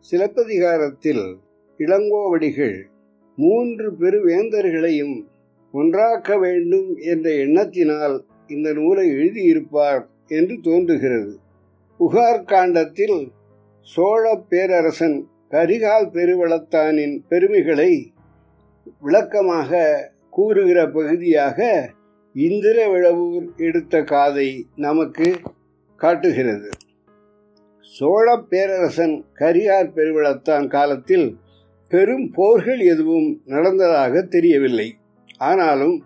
சிலப்பதிகாரத்தில் இளங்கோவடிகள் மூன்று பெருவேந்தர்களையும் ஒன்றாக்க வேண்டும் என்ற எண்ணத்தினால் இந்த நூலை எழுதியிருப்பார் என்று தோன்றுகிறது. புகார் காண்டத்தில் சோழ பேரரசன் கரிகால் பெருவளத்தானின் பெருமைகளை விளக்கமாக கூறுகிற பகுதியாக இந்திரவிழவூர் எடுத்த காதை நமக்கு காட்டுகிறது. சோழ பேரரசன் கரியார் பெருவிழத்தான் காலத்தில் பெரும் போர்கள் எதுவும் நடந்ததாக தெரியவில்லை. ஆனாலும்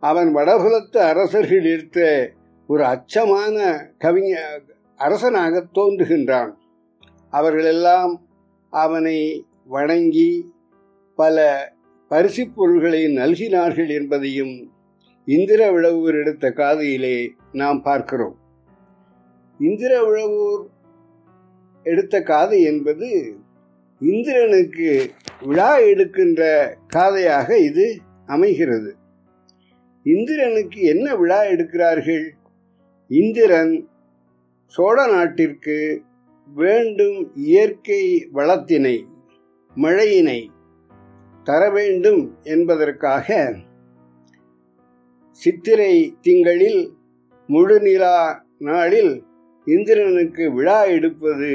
அவன் வடகுலத்து அரசர்கள் இருத்த ஒரு அச்சமான கவிஞ அரசனாக தோன்றுகின்றான். அவர்களெல்லாம் அவனை வணங்கி பல பரிசு பொருள்களை நல்கினார்கள் என்பதையும் இந்திர விழவூர் எடுத்த காதையிலே நாம் பார்க்கிறோம். இந்திர விழவூர் எடுத்த காதை என்பது இந்திரனுக்கு விழா எடுக்கின்ற காதையாக இது அமைகிறது. இந்திரனுக்கு என்ன விழா எடுக்கிறார்கள்? இந்திரன் சோழ நாட்டிற்கு வேண்டும் இயற்கை வளத்தினை மழையினை தர வேண்டும் என்பதற்காக சித்திரை திங்களில் முழுநிலா நாளில் இந்திரனுக்கு விழா எடுப்பது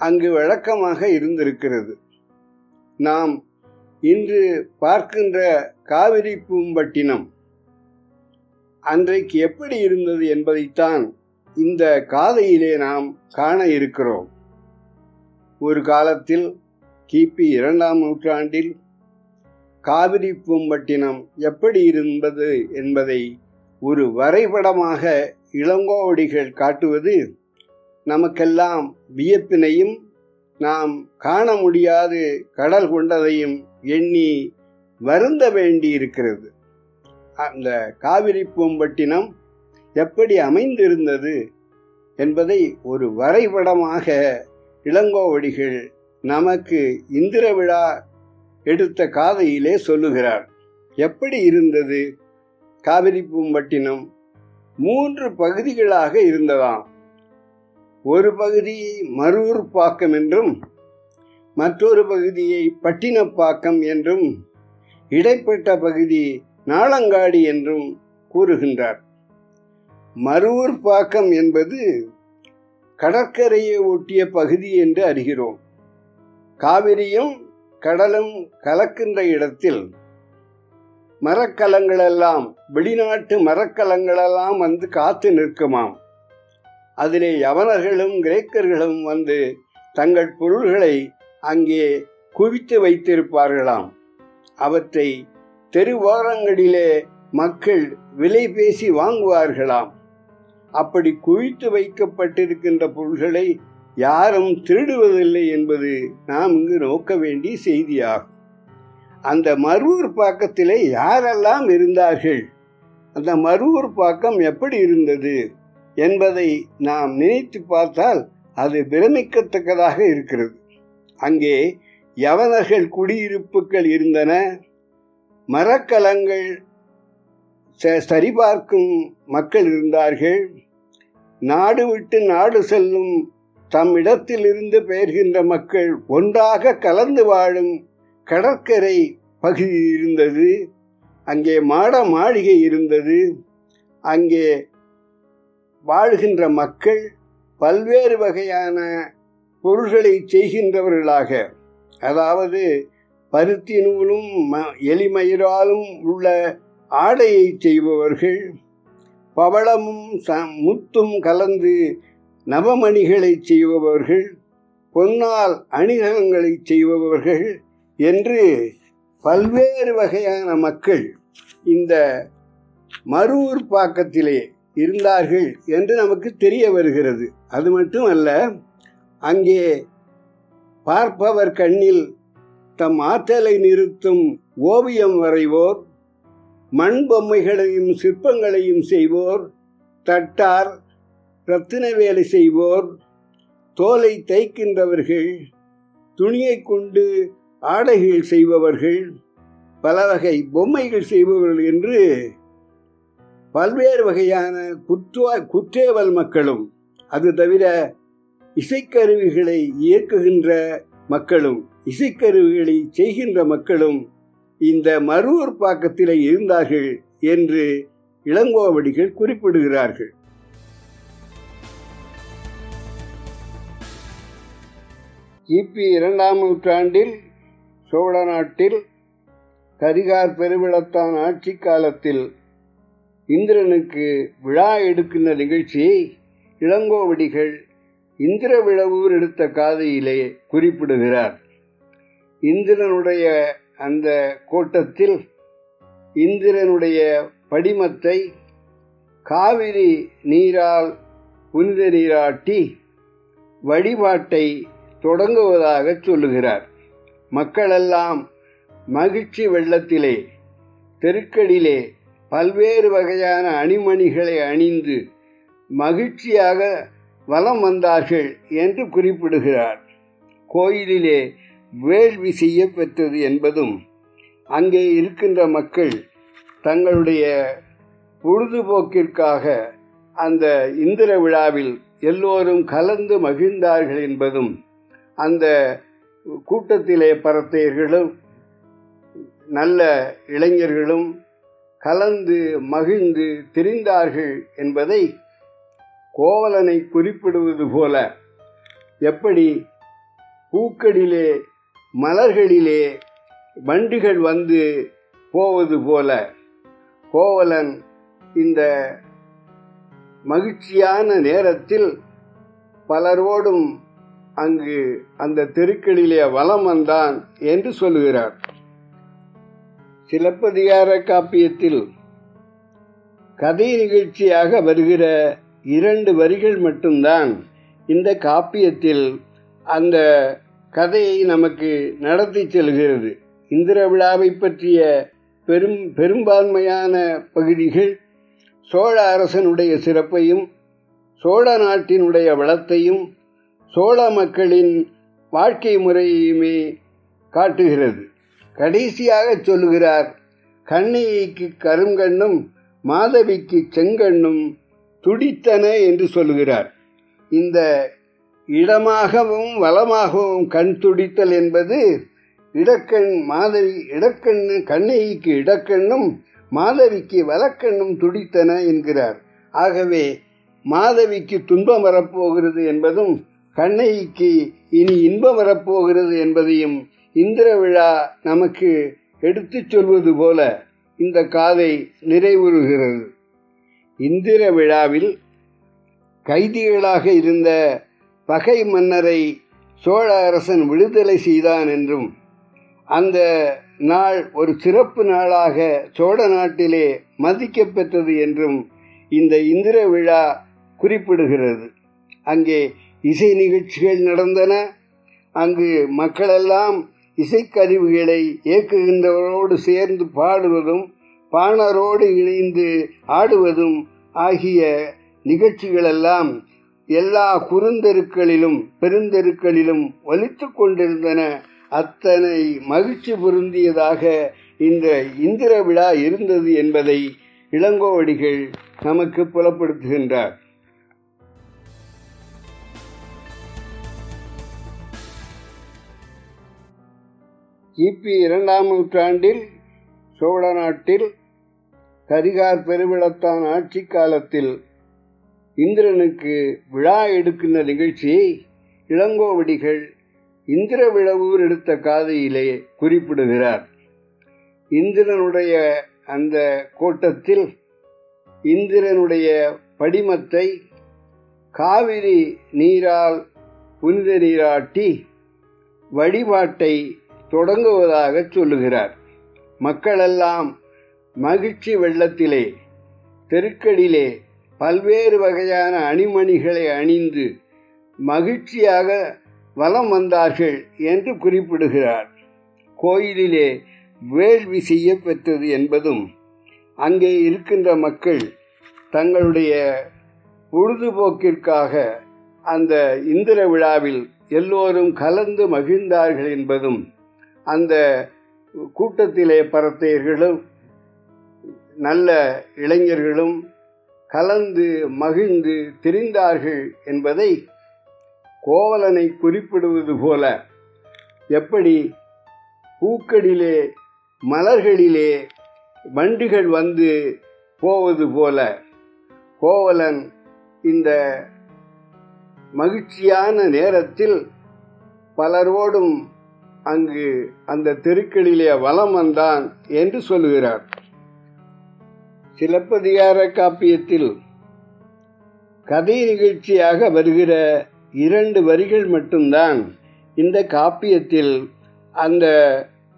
அங்கு வழக்கமாக இருந்திருக்கிறது. நாம் இன்று பார்க்கின்ற காவிரி பூம்பட்டினம் அன்றைக்கு எப்படி இருந்தது என்பதைத்தான் இந்த காதையிலே நாம் காண இருக்கிறோம். ஒரு காலத்தில் கிபி இரண்டாம் நூற்றாண்டில் காவிரி பூம்பட்டினம் எப்படி இருந்தது என்பதை ஒரு வரைபடமாக இளங்கோவடிகள் காட்டுவது நமக்கெல்லாம் வியப்பினையும் நாம் காண முடியாது கடல் கொண்டதையும் எண்ணி வருந்த வேண்டியிருக்கிறது. அந்த காவிரி பூம்பட்டினம் எப்படி அமைந்திருந்தது என்பதை ஒரு வரைபடமாக இளங்கோவடிகள் நமக்கு இந்திர விழா எடுத்த காதையிலே சொல்லுகிறார். எப்படி இருந்தது? காவிரி பூம்பட்டினம் மூன்று பகுதிகளாக இருந்ததாம். ஒரு பகுதியை மரூர் பாக்கம் என்றும் மற்றொரு பகுதியை பட்டினப்பாக்கம் என்றும் இடைப்பட்ட பகுதி நாளங்காடி என்றும் கூறுகின்றார். மருவூர் பாக்கம் என்பது கடற்கரையை ஒட்டிய பகுதி என்று அறிகிறோம். காவிரியும் கடலும் கலக்கின்ற இடத்தில் மரக்கலங்களெல்லாம் வெளிநாட்டு மரக்கலங்களெல்லாம் வந்து காத்து நிற்குமாம். அதிலே யவனர்களும் கிரேக்கர்களும் வந்து தங்கள் பொருள்களை அங்கே குவித்து வைத்திருப்பார்களாம். அவற்றை தெருவோரங்களிலே மக்கள் விலை பேசி வாங்குவார்களாம். அப்படி குவித்து வைக்கப்பட்டிருக்கின்ற பொருள்களை யாரும் திருடுவதில்லை என்பது நாம் இங்கு நோக்க வேண்டிய செய்தியாகும். அந்த மருவூர் பாக்கத்திலே யாரெல்லாம் இருந்தார்கள்? அந்த மருவூர் பாக்கம் எப்படி இருந்தது என்பதை நாம் நினைத்து பார்த்தால் அது பிரமிக்கத்தக்கதாக இருக்கிறது. அங்கே யவனர்கள் குடியிருப்புகள் இருந்தன. மரக்கலங்கள் சரிபார்க்கும் மக்கள் இருந்தார்கள். நாடு விட்டு நாடு செல்லும் தம் இடத்திலிருந்து பெயர்கின்ற மக்கள் ஒன்றாக கலந்து வாழும் கடற்கரை பகுதி இருந்தது. அங்கே மாட மாளிகை இருந்தது. அங்கே வாழ்கின்ற மக்கள் பல்வேறு வகையான பொருள்களை செய்கின்றவர்களாக. அதாவது பருத்தி நூலும் எலிமயிராலும் உள்ள ஆடையை செய்பவர்கள் பவளமும் முத்தும் கலந்து நவமணிகளை செய்பவர்கள் பொன்னால் அணிகலங்களை செய்பவர்கள் என்று பல்வேறு வகையான மக்கள் இந்த மருவூர் பாக்கத்திலே இருந்தார்கள் என்று நமக்கு தெரிய வருகிறது. அது மட்டுமல்ல அங்கே பார்ப்பவர் கண்ணில் தம் ஆற்றலை நிறுத்தும் ஓவியம் வரைவோர் மண் பொம்மைகளையும் சிற்பங்களையும் செய்வோர் தட்டார் ரத்தின வேலை செய்வோர் தோலை தைக்கின்றவர்கள் துணியை கொண்டு ஆடைகள் செய்பவர்கள் பல வகை பொம்மைகள் செய்பவர்கள் என்று பல்வேறு வகையான குற்றா குற்றேவல் மக்களும் அது தவிர இசைக்கருவிகளை இயக்குகின்ற மக்களும் இசைக்கருவிகளை செய்கின்ற மக்களும் இந்த மருவூர் பாக்கத்திலே இருந்தார்கள் என்று இளங்கோவடிகள் குறிப்பிடுகிறார்கள். கிபி இரண்டாம் நூற்றாண்டில் சோழ நாட்டில் கரிகார் பெருவிளத்தான் ஆட்சி காலத்தில் இந்திரனுக்கு விழா எடுக்கின்ற நிகழ்ச்சியை இளங்கோவடிகள் இந்திர விழவூர் எடுத்த காதையிலே குறிப்பிடுகிறார். இந்திரனுடைய அந்த கோட்டத்தில் இந்திரனுடைய படிமத்தை காவிரி நீரால் புனித நீராட்டி வழிபாட்டை தொடங்குவதாக சொல்லுகிறார். மக்களெல்லாம் மகிழ்ச்சி வெள்ளத்திலே தெருக்கடிலே பல்வேறு வகையான அணிமணிகளை அணிந்து மகிழ்ச்சியாக வலம் வந்தார்கள் என்று குறிப்பிடுகிறார். கோயிலிலே வேள்வி செய்ய பெற்றது என்பதும் அங்கே இருக்கின்ற மக்கள் தங்களுடைய பொழுதுபோக்கிற்காக அந்த இந்திர விழாவில் எல்லோரும் கலந்து மகிழ்ந்தார்கள் என்பதும் அந்த கூட்டத்திலே பரத்தையர்களும் நல்ல இளைஞர்களும் கலந்து மகிழ்ந்து திரிந்தார்கள் என்பதை கோவலனை குறிப்பிடுவது போல எப்படி பூக்களிலே மலர்களிலே வண்டிகள் வந்து போவது போல கோவலன் இந்த மகிழ்ச்சியான நேரத்தில் பலரோடும் அங்கு அந்த தெருக்களிலே வலம் வந்தான் என்று சொல்லுகிறார். சிலப்பதிகார காப்பியத்தில் கதை நிகழ்ச்சியாக வருகிற இரண்டு வரிகள் மட்டும்தான் இந்த காப்பியத்தில் அந்த கதையை நமக்கு நடத்தி செல்கிறது. இந்திர விழாவை பற்றிய பெரும் பெரும்பான்மையான பகுதிகள் சோழ அரசனுடைய சிறப்பையும் சோழ நாட்டினுடைய வளத்தையும் சோழ மக்களின் வாழ்க்கை முறையுமே காட்டுகிறது. கடைசியாக சொல்லுகிறார் கண்ணிக்கு கருங்கண்ணும் மாதவிக்கு செங்கண்ணும் துடித்தன என்று சொல்லுகிறார். இந்த இடமாகவும் வளமாகவும் கண் துடித்தல் என்பது இடக்கண் மாதவி இடக்கண்ணு கண்ணைக்கு இடக்கண்ணும் மாதவிக்கு வலக்கண்ணும் துடித்தன என்கிறார். ஆகவே மாதவிக்கு துன்பம் வரப்போகிறது என்பதும் கண்ணைக்கு இனி இன்பம் வரப்போகிறது என்பதையும் இந்திர விழா நமக்கு எடுத்துச் சொல்வது போல இந்த காதை நிறைவுறுகிறது. இந்திர விழாவில் கைதிகளாக இருந்த பகை மன்னரை சோழ அரசன் விடுதலை செய்தான் என்றும் அந்த நாள் ஒரு சிறப்பு நாளாக சோழ நாட்டிலே மதிக்கப்பெற்றது என்றும் இந்த இந்திர விழா குறிப்பிடுகிறது. அங்கே இசை நிகழ்ச்சிகள் நடந்தன. அங்கு மக்களெல்லாம் இசைக்கருவிகளை இயக்குகின்றவரோடு சேர்ந்து பாடுவதும் பாணரோடு இணைந்து ஆடுவதும் ஆகிய நிகழ்ச்சிகளெல்லாம் எல்லா குறுந்தெருக்களிலும் பெருந்தெருக்களிலும் ஒலித்து கொண்டிருந்தன. அத்தனை மகிழ்ச்சி பொருந்தியதாக இந்த இந்திர விழா இருந்தது என்பதை இளங்கோவடிகள் நமக்கு புலப்படுத்துகின்றார். கிபி இரண்டாம் நூற்றாண்டில் சோழ நாட்டில் கரிகார் பெருவிளத்தான் ஆட்சி காலத்தில் இந்திரனுக்கு விழா எடுக்கின்ற நிகழ்ச்சியை இளங்கோவடிகள் இந்திர விழவூர் எடுத்த காதையிலே குறிப்பிடுகிறார். இந்திரனுடைய அந்த கோட்டத்தில் இந்திரனுடைய படிமத்தை காவிரி நீரால் புனித நீராட்டி வழிபாட்டை தொடங்குவதாக சொல்லுகிறார். மக்களெல்லாம் மகிழ்ச்சி வெள்ளத்திலே தெருக்கடிலே பல்வேறு வகையான அணிமணிகளை அணிந்து மகிழ்ச்சியாக வலம் வந்தார்கள் என்று குறிப்பிடுகிறார். கோயிலிலே வேள்வி செய்ய பெற்றது என்பதும் அங்கே இருக்கின்ற மக்கள் தங்களுடைய பொழுதுபோக்கிற்காக அந்த இந்திர விழாவில் எல்லோரும் கலந்து மகிழ்ந்தார்கள் என்பதும் அந்த கூட்டத்திலே பரத்தையர்களும் நல்ல இளைஞர்களும் கலந்து மகிழ்ந்து திரிந்தார்கள் என்பதை கோவலனை குறிப்பிடுவது போல எப்படி பூக்களிலே மலர்களிலே வண்டிகள் வந்து போவது போல கோவலன் இந்த மகிழ்ச்சியான நேரத்தில் பலரோடும் அங்கு அந்த தெருக்களிலே வலம் வந்தான் என்று சொல்லுகிறார். சிலப்பதிகார காப்பியத்தில் கதை நிகழ்ச்சியாக வருகிற இரண்டு வரிகள் மட்டும்தான் இந்த காப்பியத்தில் அந்த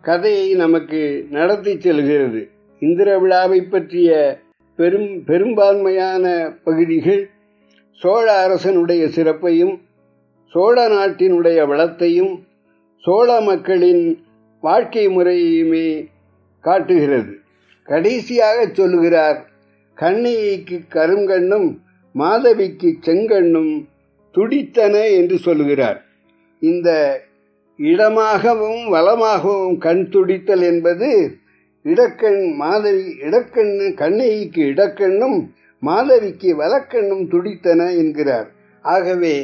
கதையை நமக்கு நடத்தி செல்கிறது. இந்திர விழாவை பற்றிய பெரும் பெரும்பான்மையான பகுதிகள் சோழ அரசனுடைய சிறப்பையும் சோழ நாட்டினுடைய வளத்தையும் சோழ மக்களின் வாழ்க்கை முறையுமே காட்டுகிறது. கடைசியாக சொல்லுகிறார் கண்ணியைக்கு கருங்கண்ணும் மாதவிக்கு செங்கண்ணும் துடித்தன என்று சொல்லுகிறார் இந்த இடமாகவும் வளமாகவும் கண் துடித்தல் என்பது இடக்கண் மாதவி இடக்கண்ணு கண்ணைக்கு இடக்கண்ணும் மாதவிக்கு வலக்கண்ணும் துடித்தன என்கிறார். ஆகவே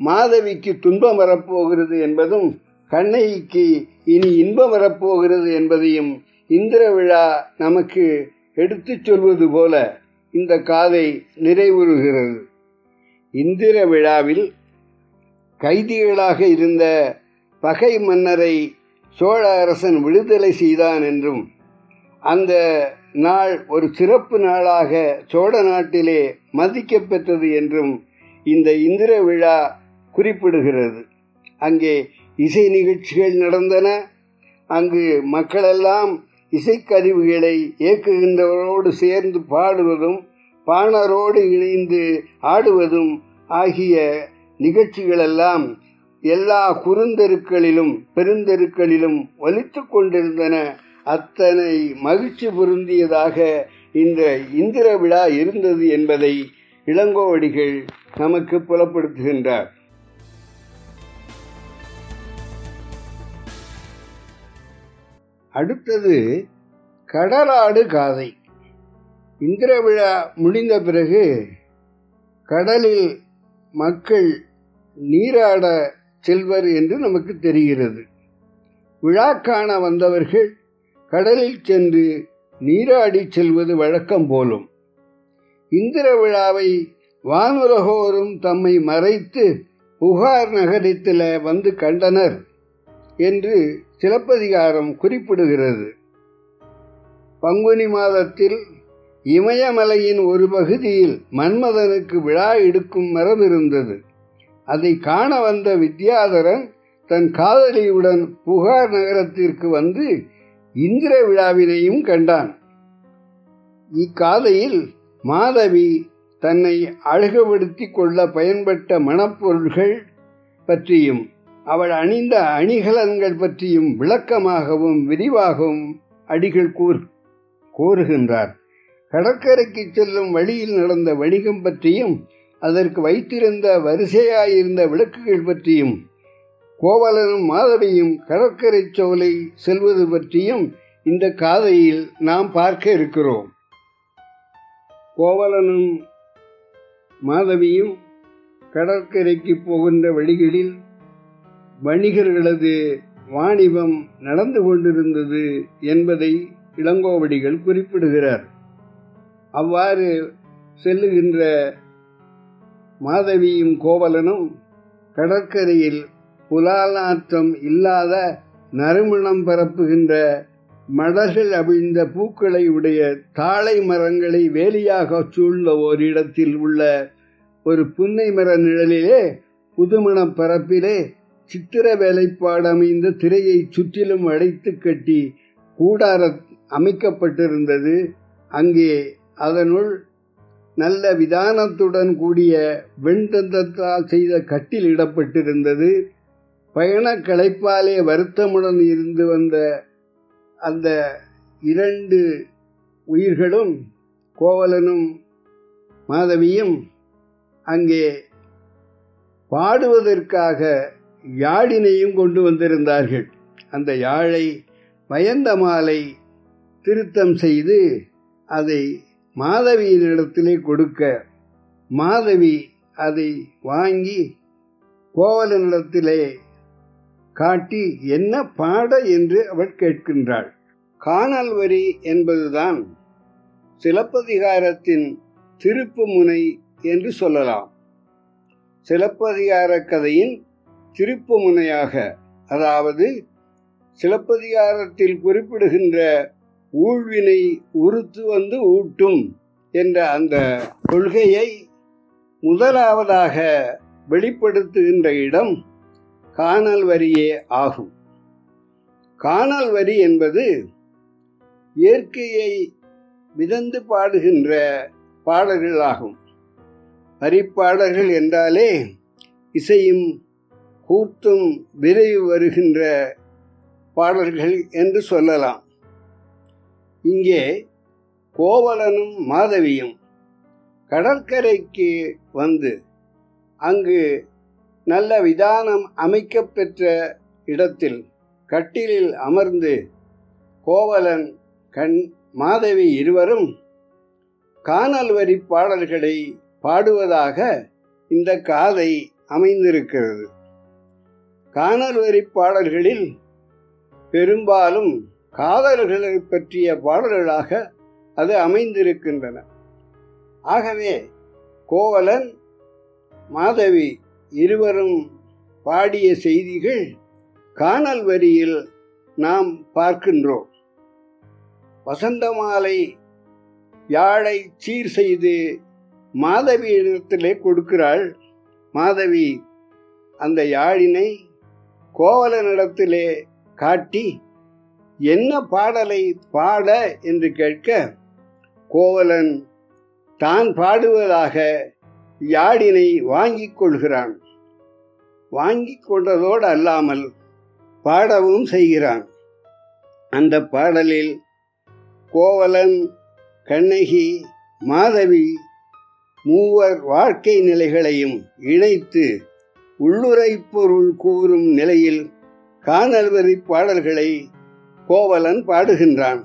மாதவிக்கு துன்பம் வரப்போகிறது என்பதும் கண்ணகிக்கு இனி இன்பம் வரப்போகிறது என்பதையும் இந்திர விழா நமக்கு எடுத்துச் சொல்வது போல இந்த காதை நிறைவுறுகிறது. இந்திர விழாவில் கைதிகளாக இருந்த பகை மன்னரை சோழ அரசன் விடுதலை செய்தான் என்றும் அந்த நாள் ஒரு சிறப்பு நாளாக சோழ நாட்டிலே மதிக்கப்பெற்றது என்றும் இந்த இந்திர விழா குறிப்பிடுகிறது. அங்கே இசை நிகழ்ச்சிகள் நடந்தன. அங்கு மக்களெல்லாம் இசைக்கருவிகளை இயக்குகின்றவரோடு சேர்ந்து பாடுவதும் பாணரோடு இணைந்து ஆடுவதும் ஆகிய நிகழ்ச்சிகளெல்லாம் எல்லா குறுந்தெருக்களிலும் பெருந்தெருக்களிலும் ஒலித்து கொண்டிருந்தன. அத்தனை மகிழ்ச்சி பொருந்தியதாக இந்த இந்திர விழா இருந்தது என்பதை இளங்கோவடிகள் நமக்கு புலப்படுத்துகின்றார். அடுத்தது கடலாடு காதை. இந்திர விழா முடிந்த பிறகு கடலில் மக்கள் நீராட செல்வர் என்று நமக்கு தெரிகிறது. விழா காண வந்தவர்கள் கடலில் சென்று நீராடி செல்வது வழக்கம் போலும். இந்திர விழாவை வானுலகோரும் தம்மை மறைத்து புகார் நகரத்தில் வந்து கண்டனர். என்று சிலப்பதிகாரம் குறிப்பிடுகிறது. பங்குனி மாதத்தில் இமயமலையின் ஒரு பகுதியில் மன்மதனுக்கு விழா எடுக்கும் மரம் இருந்தது. அதை காண வந்த வித்யாதரன் தன் காதலியுடன் புகார் நகரத்திற்கு வந்து இந்திர விழாவினையும் கண்டான். இக்காதையில் மாதவி தன்னை அழகுபடுத்தி கொள்ள பயன்பட்ட மணப்பொருள்கள் பற்றியும் அவள் அணிந்த அணிகலன்கள் பற்றியும் விளக்கமாகவும் விரிவாகவும் அடிகள் கூர் கூறுகின்றார். கடற்கரைக்கு செல்லும் வழியில் நடந்த வணிகம் பற்றியும் அதற்கு வைத்திருந்த வரிசையாயிருந்த விளக்குகள் பற்றியும் கோவலனும் மாதவியும் கடற்கரை சோலை செல்வது பற்றியும் இந்த காதையில் நாம் பார்க்க இருக்கிறோம். கோவலனும் மாதவியும் கடற்கரைக்கு போகின்ற வழிகளில் வணிகர்களது வாணிபம் நடந்து கொண்டிருந்தது என்பதை இளங்கோவடிகள் குறிப்பிடுகிறார். அவ்வாறு செல்லுகின்ற மாதவியும் கோவலனும் கடற்கரையில் புலாலாற்றம் இல்லாத நறுமணம் பரப்புகின்ற மடல்கள் அவிழ்ந்த பூக்களை உடைய தாழை மரங்களை வேலியாக சூழ்ந்த ஓரிடத்தில் உள்ள ஒரு புன்னை மர நிழலிலே புதுமண பரப்பிலே சித்திர வேலைப்பாடு அமைந்த திரையை சுற்றிலும் அடைத்து கட்டி கூடார அமைக்கப்பட்டிருந்தது. அங்கே அதனுள் நல்ல விதானத்துடன் கூடிய வெண்தந்தத்தால் செய்த கட்டில் இடப்பட்டிருந்தது. பயண களைப்பாலே வருத்தமுடன் இருந்து வந்த அந்த இரண்டு உயிர்களும் கோவலனும் மாதவியும் அங்கே பாடுவதற்காக யாழினையும் கொண்டு வந்திருந்தார்கள். அந்த யாழை பயந்த மாலை திருத்தம் செய்து அதை மாதவியினிடத்திலே கொடுக்க மாதவி அதை வாங்கி கோவலனிடத்திலே காட்டி என்ன பாட என்று அவள் கேட்கின்றாள். காணல் வரி என்பதுதான் சிலப்பதிகாரத்தின் திருப்பு முனை என்று சொல்லலாம். சிலப்பதிகார கதையின் திருப்பு முனையாக அதாவது சிலப்பதிகாரத்தில் குறிப்பிடுகின்ற ஊழ்வினை உறுத்து வந்து ஊட்டும் என்ற அந்த கொள்கையை முதலாவதாக வெளிப்படுத்துகின்ற இடம் காணல் வரியே ஆகும். காணல் வரி என்பது இயற்கையை மிதந்து பாடுகின்ற பாடல்களாகும். வரிப்பாடல்கள் என்றாலே இசையும் கூத்தும் விரைவு வருகின்ற பாடல்கள் என்று சொல்லலாம். இங்கே கோவலனும் மாதவியும் கடற்கரைக்கு வந்து அங்கு நல்ல விதானம் அமைக்கப்பெற்ற இடத்தில் கட்டிலில் அமர்ந்து கோவலன் கண் மாதவி இருவரும் காணல் வரி பாடல்களை பாடுவதாக இந்த காதை அமைந்திருக்கிறது. காணல் வரி பாடல்களில் பெரும்பாலும் காதல்களை பற்றிய பாடல்களாக அது அமைந்திருக்கின்றன. ஆகவே கோவலன் மாதவி இருவரும் பாடிய செய்திகள் காணல் வரியில் நாம் பார்க்கின்றோம். வசந்த மாலை யாழை சீர் செய்து மாதவியிடத்திலே கொடுக்கிறாள். மாதவி அந்த யாழினை கோவலனிடத்திலே காட்டி என்ன பாடலை பாட? என்று கேட்க கோவலன் தான் பாடுவதாக யாழினை வாங்கிக் கொள்கிறான். வாங்கிக் கொண்டதோடு அல்லாமல் பாடவும் செய்கிறான். அந்த பாடலில் கோவலன் கண்ணகி மாதவி மூவர் வாழ்க்கை நிலைகளையும் இணைத்து உள்ளுரை பொருள் கூறும் நிலையில் காணல்வரி பாடல்களை கோவலன் பாடுகின்றான்.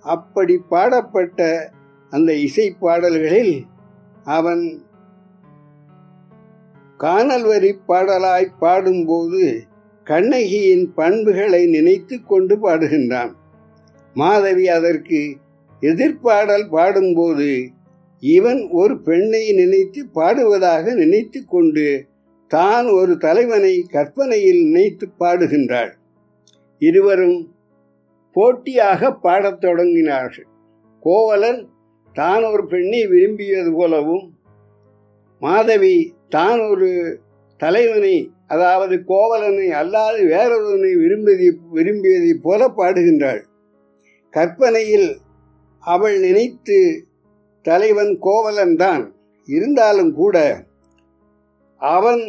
அப்படி பாடப்பட்ட அந்த இசை பாடல்களில் அவன் காணல் வரி பாடலாய் பாடும்போது கண்ணகியின் பண்புகளை நினைத்து கொண்டு பாடுகின்றான். மாதவி அதற்கு எதிர்ப்பாடல் பாடும்போது இவன் ஒரு பெண்ணை நினைத்து பாடுவதாக நினைத்து கொண்டு தான் ஒரு தலைவனை கற்பனையில் நினைத்து பாடுகின்றாள். இருவரும் போட்டியாக பாடத் தொடங்கினார்கள். கோவலன் தான் ஒரு பெண்ணை விரும்பியது போலவும் மாதவி தான் ஒரு தலைவனை அதாவது கோவலனை அல்லாது வேறொருவனை விரும்பியதை விரும்பியதைப் போல பாடுகின்றாள். கற்பனையில் அவள் நினைத்து தலைவன் கோவலன் தான் இருந்தாலும் கூட அவன்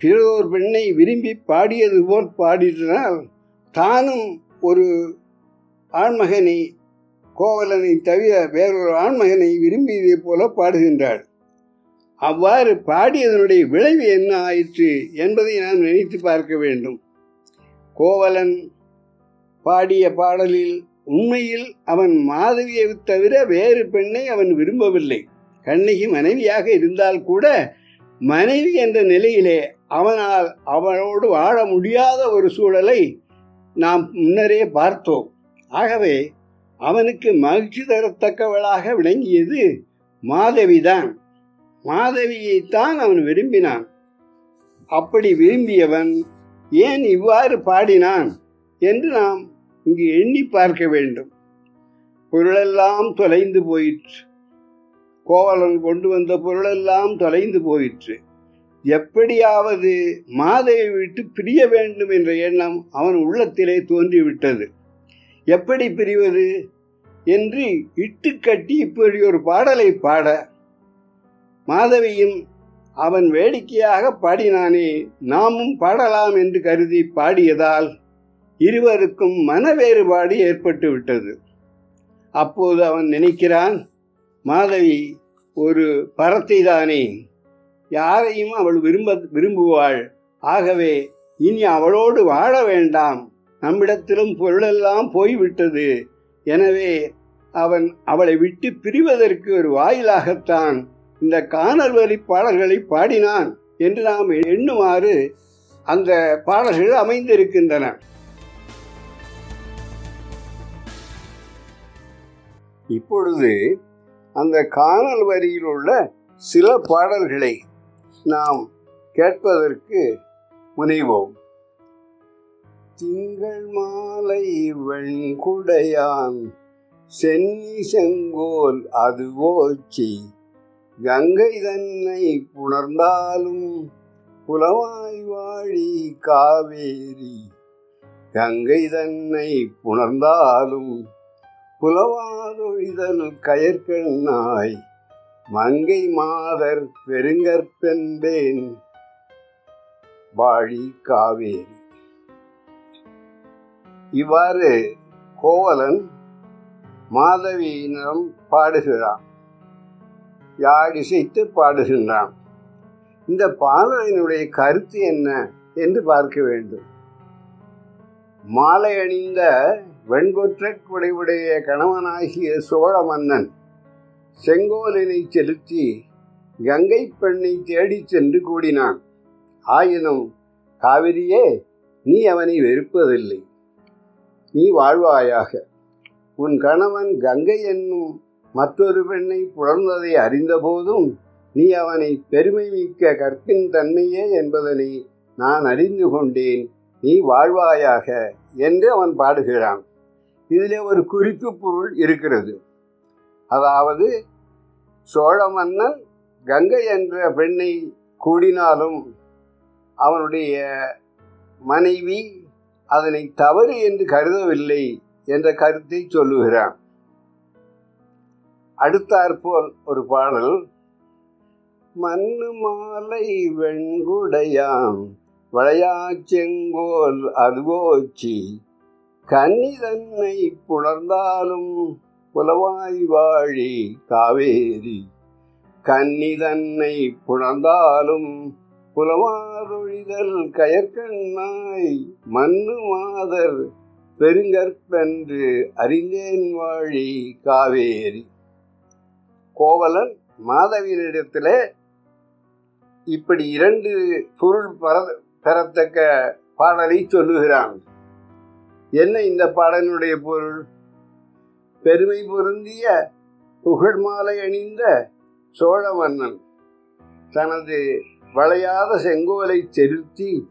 பிறதோர் பெண்ணை விரும்பி பாடியது போல் பாடினால் தானும் ஒரு ஆண்மகனை கோவலனை தவிர வேறொரு ஆண்மகனை விரும்பியதை போல பாடுகின்றாள். அவ்வாறு பாடியதனுடைய விளைவு என்ன ஆயிற்று என்பதை நாம் நினைத்து பார்க்க வேண்டும். கோவலன் பாடிய பாடலில் உண்மையில் அவன் மாதவியை தவிர வேறு பெண்ணை அவன் விரும்பவில்லை. கண்ணகி மனைவியாக இருந்தால் கூட மனைவி என்ற நிலையிலே அவனால் அவனோடு வாழ முடியாத ஒரு சூழலை நாம் முன்னரே பார்த்தோம். ஆகவே அவனுக்கு மகிழ்ச்சி தரத்தக்கவளாக விளங்கியது மாதவிதான். மாதவியைத்தான் அவன் விரும்பினான். அப்படி விரும்பியவன் ஏன் இவ்வாறு பாடினான் என்று நாம் இங்கு எண்ணி பார்க்க வேண்டும். பொருளெல்லாம் தொலைந்து போயிற்று. கோவலன் கொண்டு வந்த பொருளெல்லாம் தொலைந்து போயிற்று. எப்படியாவது மாதையை விட்டு பிரிய வேண்டும் என்ற எண்ணம் அவன் உள்ளத்திலே தோன்றிவிட்டது. எப்படி பிரிவது? என்று இட்டு கட்டி இப்படி ஒரு பாடலை பாட. மாதவியும் அவன் வேடிக்கையாக பாடினானே நாமும் பாடலாம் என்று கருதி பாடியதால் இருவருக்கும் மன வேறுபாடு ஏற்பட்டு விட்டது அப்போது அவன் நினைக்கிறான் மாதவி ஒரு பரத்தை தானே யாரையும் அவள் விரும்ப விரும்புவாள். ஆகவே இனி அவளோடு வாழ வேண்டாம். நம்மிடத்திலும் பொருளெல்லாம் போய்விட்டது. எனவே அவன் அவளை விட்டு பிரிவதற்கு ஒரு வாயிலாகத்தான் இந்த காணல் வரி பாடல்களை பாடினான் என்று நாம் எண்ணுமாறு அந்த பாடல்கள் அமைந்திருக்கின்றன. இப்பொழுது அந்த காணல் வரியில் உள்ள சில பாடல்களை நாம் கேட்பதற்கு முனைவோம். திங்கள் மாலை வெண்குடையான் சென்னி செங்கோல் அது ஓச்சி கங்கை தன்னை புணர்ந்தாலும் புலவாய் வாழி காவேரி. கங்கை தன்னை புணர்ந்தாலும் புலவாதொழிதல் கயற்கண்ணாய் மங்கை மாதர் பெருங்கற்பென்பேன் வாழி காவேரி. இவ்வாறு கோவலன் மாதவியினம் பாடுகிறான். யாழிசைத்து பாடுகின்றான். இந்த பாடலினுடைய கருத்து என்ன என்று பார்க்க வேண்டும். மாலை அணிந்த வெண்கொற்ற குடைவுடைய கணவனாகிய சோழ மன்னன் செங்கோலினை செலுத்தி கங்கை பெண்ணை தேடிச் சென்று கூடினான். ஆயினும் காவிரியே நீ அவனை வெறுப்பதில்லை. நீ வாழ்வாயாக. உன் கணவன் கங்கை என்னும் மற்றொரு பெண்ணை புலர்ந்ததை அறிந்தபோதும் நீ அவனை பெருமை மிக்க கற்பின் தன்மையே என்பதனை நான் அறிந்து கொண்டேன். நீ வாழ்வாயாக என்று அவன் பாடுகிறான். இதிலே ஒரு குறிப்பு பொருள் இருக்கிறது. அதாவது சோழ மன்னன் கங்கை என்ற பெண்ணை கூடினாலும் அவனுடைய மனைவி அதனை தவறு என்று கருதவில்லை என்ற கருத்தை சொல்லுகிறான். அடுத்தாற்போல் ஒரு பாடல் மண்ணு மாலை வெண்குடையான் வளையாச்செங்கோல் அதுவோச்சி கன்னி தன்னை புணர்ந்தாலும் புலவாய் வாழி காவேரி. கன்னி தன்னை புணர்ந்தாலும் புலவாதொழிதல் கயற்கண்ணாய் மண்ணு மாதர் பெருங்கற்பென்று அறிந்தேன் வாழி காவேரி. கோவலன் மாதவியனிடத்திலே இப்படி இரண்டு பொருள் பெறத்தக்க பாடலை சொல்லுகிறான். என்ன இந்த பாடலினுடைய பொருள்? பெருமை பொருந்திய புகழ் மாலை அணிந்த சோழ மன்னன் தனது வளையாத செங்கோலை செலுத்தி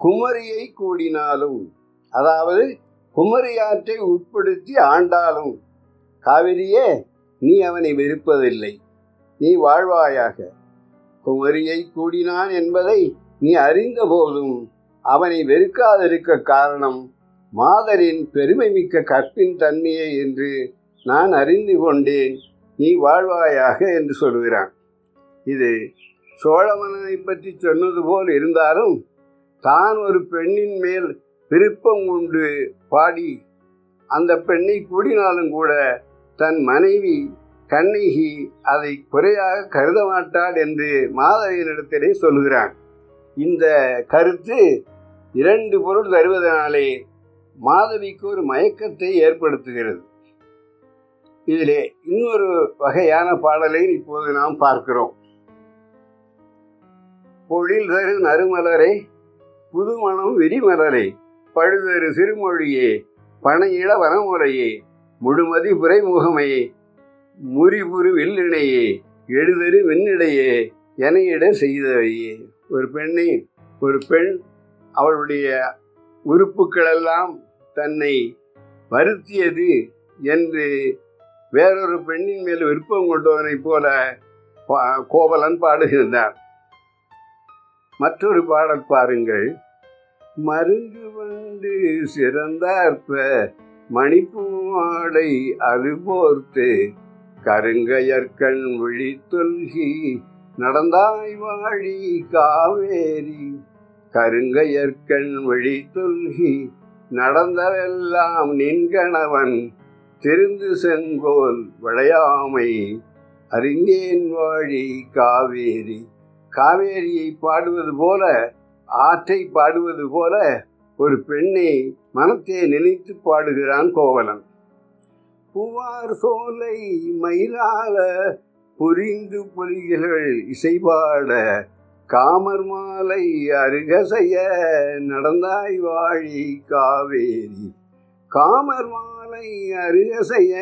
குமரியை கூடினாலும் அதாவது குமரியாற்றை உட்படுத்தி ஆண்டாலும் காவிரியே நீ அவனை வெறுப்பதில்லை. நீ வாழ்வாயாக. குமரியை கூடினான் என்பதை நீ அறிந்த போதும் அவனை வெறுக்காதிருக்க காரணம் மாதரின் பெருமை மிக்க கற்பின் தன்மையை என்று நான் அறிந்து கொண்டேன். நீ வாழ்வாயாக என்று சொல்கிறான். இது சோழமனனை பற்றி சொன்னது போல் இருந்தாலும் தான் ஒரு பெண்ணின் மேல் விருப்பம் உண்டு பாடி. அந்த பெண்ணை கூடினாலும் கூட தன் மனைவி கண்ணகி அதை குறையாக கருத மாட்டாள் என்று மாதவியனிடத்திலே சொல்கிறான். இந்த கருத்து இரண்டு பொருள் தருவதனாலே மாதவிக்கு ஒரு மயக்கத்தை ஏற்படுத்துகிறது. இதிலே இன்னொரு வகையான பாடலை இப்போது நாம் பார்க்கிறோம். பொழில் தரு நறுமலரே புதுமணம் விரிமலரே பழுதரு சிறுமொழியே பனையிட வனமுறையே முழுமதி புரைமுகமையே முறிபுரு வில்லிணையே எழுதரு விண்ணிடையே எனையிட செய்தவையே. ஒரு பெண்ணை ஒரு பெண் அவளுடைய உறுப்புகளெல்லாம் தன்னை வருத்தியது என்று வேறொரு பெண்ணின் மேல் விருப்பம் கொண்டவனைப் போல கோவலன் பாடுகின்றார். மற்றொரு பாடல் பாருங்கள். மருந்து வந்து சிறந்தார்ப்ப மணிப்பூமாடை அறுபோர்த்து கருங்கையற்கண் விழித்தொல்கி நடந்தாய் வாழி காவேரி கருங்கையற்கண் விழித்தொல்கி நடந்தவெல்லாம் நின்கணவன் திருந்து செங்கோல் விளையாமை. அறிந்தேன் வாழி காவேரி. காவேரியை பாடுவது போல ஆற்றை பாடுவது போல ஒரு பெண்ணை மனத்தை நினைத்து பாடுகிறான் கோவலன். புவார் சோலை மயிலால புரிந்து பொலிகள் இசைபாட காமர் மாலை அருகசைய நடந்தாய் வாழி காவேரி. காமர் மாலை அருகசைய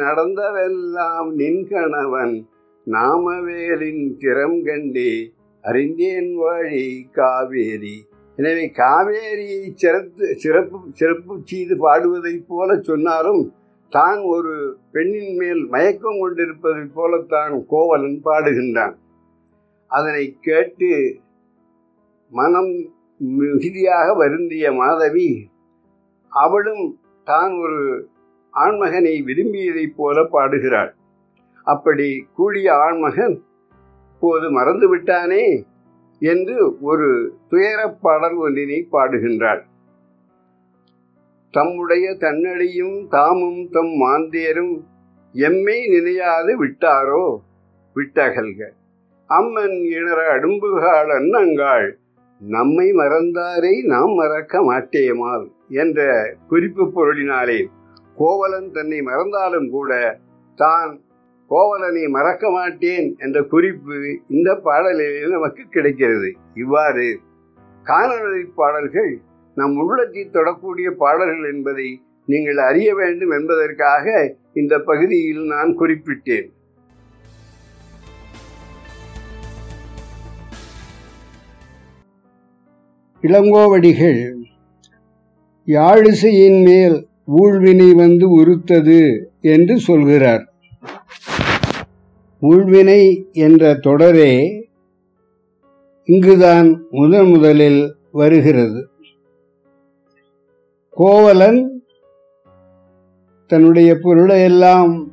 நடந்தவெல்லாம் நின் கணவன் நாமவேலின் திறம் கண்டே அறிந்தேன் வாழி காவேரி. எனவே காவேரியை சிறத்து சிறப்பு சிறப்பு செய்து பாடுவதைப் போல சொன்னாலும் தான் ஒரு பெண்ணின் மேல் மயக்கம் கொண்டிருப்பதைப் போலத்தான் கோவலன் பாடுகின்றான். அதனை கேட்டு மனம் மிகுதியாக வருந்திய மாதவி அவளும் தான் ஒரு ஆண்மகனை விரும்பியதைப் போல பாடுகிறாள். அப்படி கூடிய ஆண்மகன் இப்போது மறந்து விட்டானே என்று ஒரு துயரப் பாடல் ஒன்றினை பாடுகின்றாள். தம்முடைய தன்னடியும் தாமும் தம் மாந்தேரும் எம்மை நினையாது விட்டாரோ? விட்டகல்க. அம்மன் இணர அடும்புகாள் அன்னங்காள் நம்மை மறந்தாரை நாம் மறக்க மாட்டேமால் என்ற குறிப்பு பொருளினாலே கோவலன் தன்னை மறந்தாலும் கூட தான் கோவலனை மறக்க மாட்டேன் என்ற குறிப்பு இந்த பாடலில் நமக்கு கிடைக்கிறது. இவ்வாறு காணொலி பாடல்கள் நம் உள்ளத்தை தொடக்கூடிய பாடல்கள் என்பதை நீங்கள் அறிய வேண்டும் என்பதற்காக இந்த பகுதியில் நான் குறிப்பிட்டேன். இளங்கோவடிகள் யாழிசையின் மேல் ஊழ்வினை வந்து உறுத்தது என்று சொல்கிறார். ஊழ்வினை என்ற தொடரே இங்குதான் முதன் முதலில் வருகிறது. கோவலன் தன்னுடைய பொருளையெல்லாம்